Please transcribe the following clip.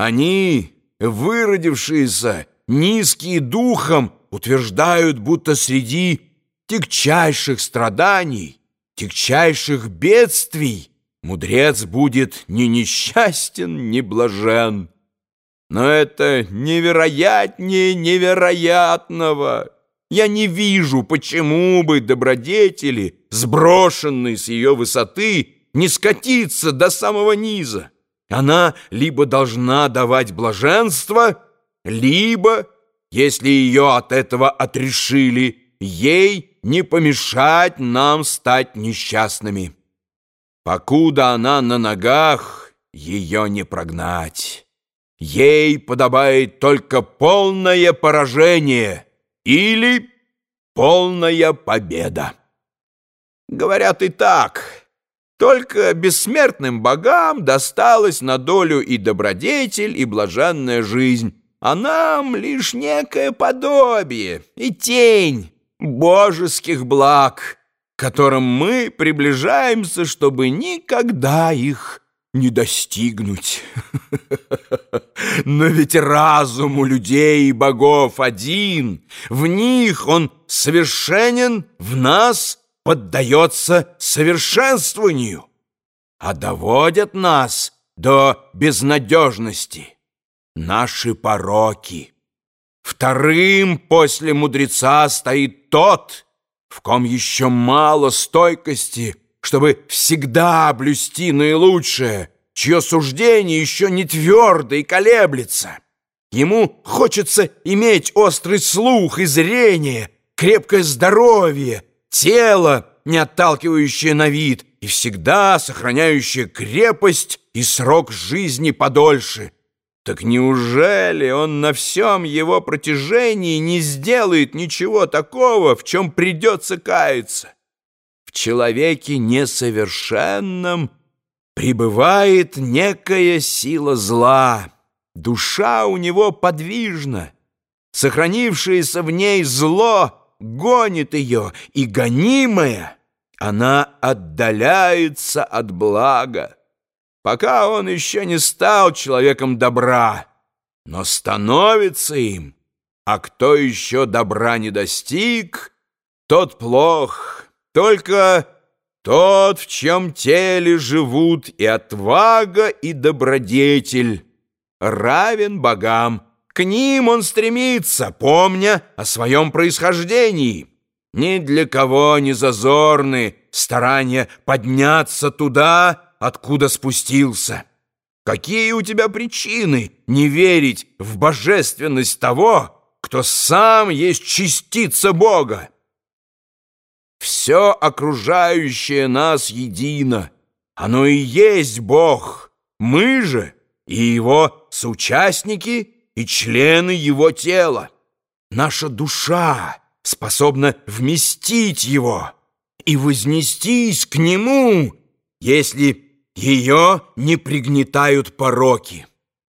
Они, выродившиеся, низкие духом, утверждают, будто среди тягчайших страданий, тягчайших бедствий мудрец будет ни несчастен, ни блажен. Но это невероятнее невероятного. Я не вижу, почему бы добродетели, сброшенной с ее высоты, не скатиться до самого низа. Она либо должна давать блаженство, либо, если ее от этого отрешили, ей не помешать нам стать несчастными. Покуда она на ногах, ее не прогнать. Ей подобает только полное поражение или полная победа. Говорят и так, только бессмертным богам досталась на долю и добродетель, и блаженная жизнь, а нам лишь некое подобие и тень божеских благ, к которым мы приближаемся, чтобы никогда их не достигнуть. Но ведь разум у людей и богов один, в них он совершенен, в нас поддается совершенствованию, а доводят нас до безнадежности наши пороки. Вторым после мудреца стоит тот, в ком еще мало стойкости, чтобы всегда блюсти наилучшее, чье суждение еще не твердо и колеблется. Ему хочется иметь острый слух и зрение, крепкое здоровье, тело, не отталкивающее на вид, и всегда сохраняющее крепость и срок жизни подольше. Так неужели он на всем его протяжении не сделает ничего такого, в чем придется каяться? В человеке несовершенном пребывает некая сила зла. Душа у него подвижна. Сохранившееся в ней зло гонит ее, и гонимая она отдаляется от блага пока он еще не стал человеком добра, но становится им. А кто еще добра не достиг, тот плох. Только тот, в чем теле живут и отвага, и добродетель, равен богам. К ним он стремится, помня о своем происхождении. Ни для кого не зазорны старания подняться туда, откуда спустился. Какие у тебя причины не верить в божественность того, кто сам есть частица Бога? Все окружающее нас едино. Оно и есть Бог. Мы же и Его соучастники и члены Его тела. Наша душа способна вместить Его и вознестись к Нему, если ее не пригнетают пороки.